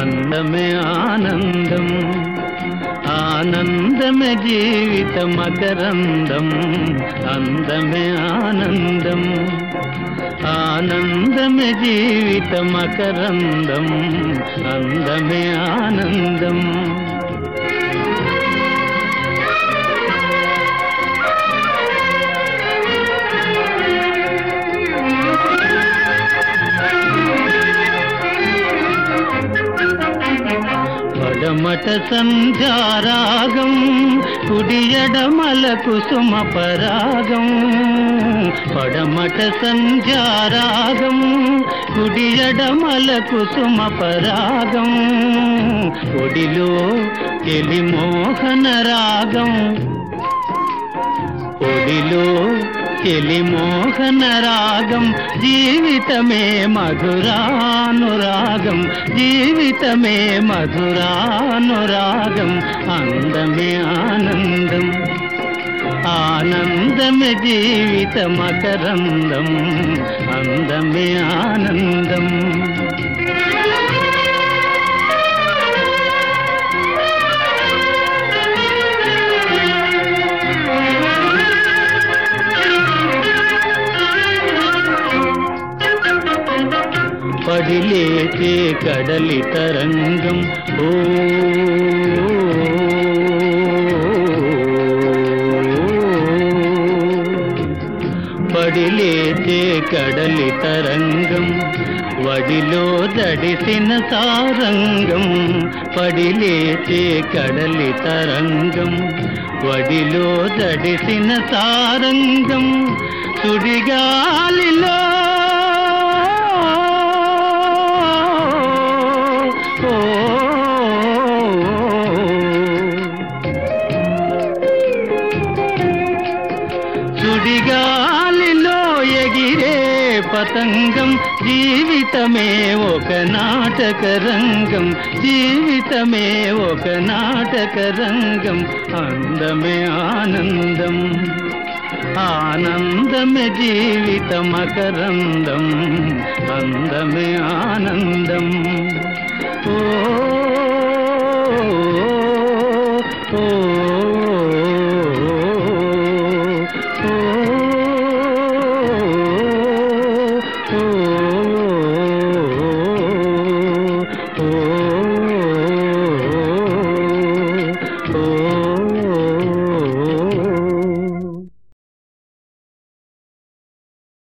అన్నమే ఆనందం ఆనందమే జీవిత మకరందం అందమే ఆనందం ఆనందమే జీవిత మకరందం అందమే ఆనందం. పడమట సంధ్యారాగం కుడియడమల కుసుమ పరాగం పడమట సంధ్యారాగం కుడియడమల కుసుమ పరాగం ఒడిలో ఎలి మోహన రాగం. ఒడిలో కెలి మోహన రాగం జీవితమే మధురానురాగం జీవితమే మధురానురాగం అందమే ఆనందం ఆనందమే జీవిత మకరందం అందమే ఆనందం. పడిలేచే కడలి తరంగం ఓ పడిలేచే కడలి తరంగం వడిలో దడిసిన సారంగం. పడిలేచే కడలి తరంగం వడిలో దడిసిన సారంగం. సుడిగాలిలో పతంగం జీవితమే ఒక నాటక రంగం జీవితమే ఒక నాటక రంగం అందమే ఆనందం ఆనందమే జీవిత మకరందం అందమే ఆనందం. ఓ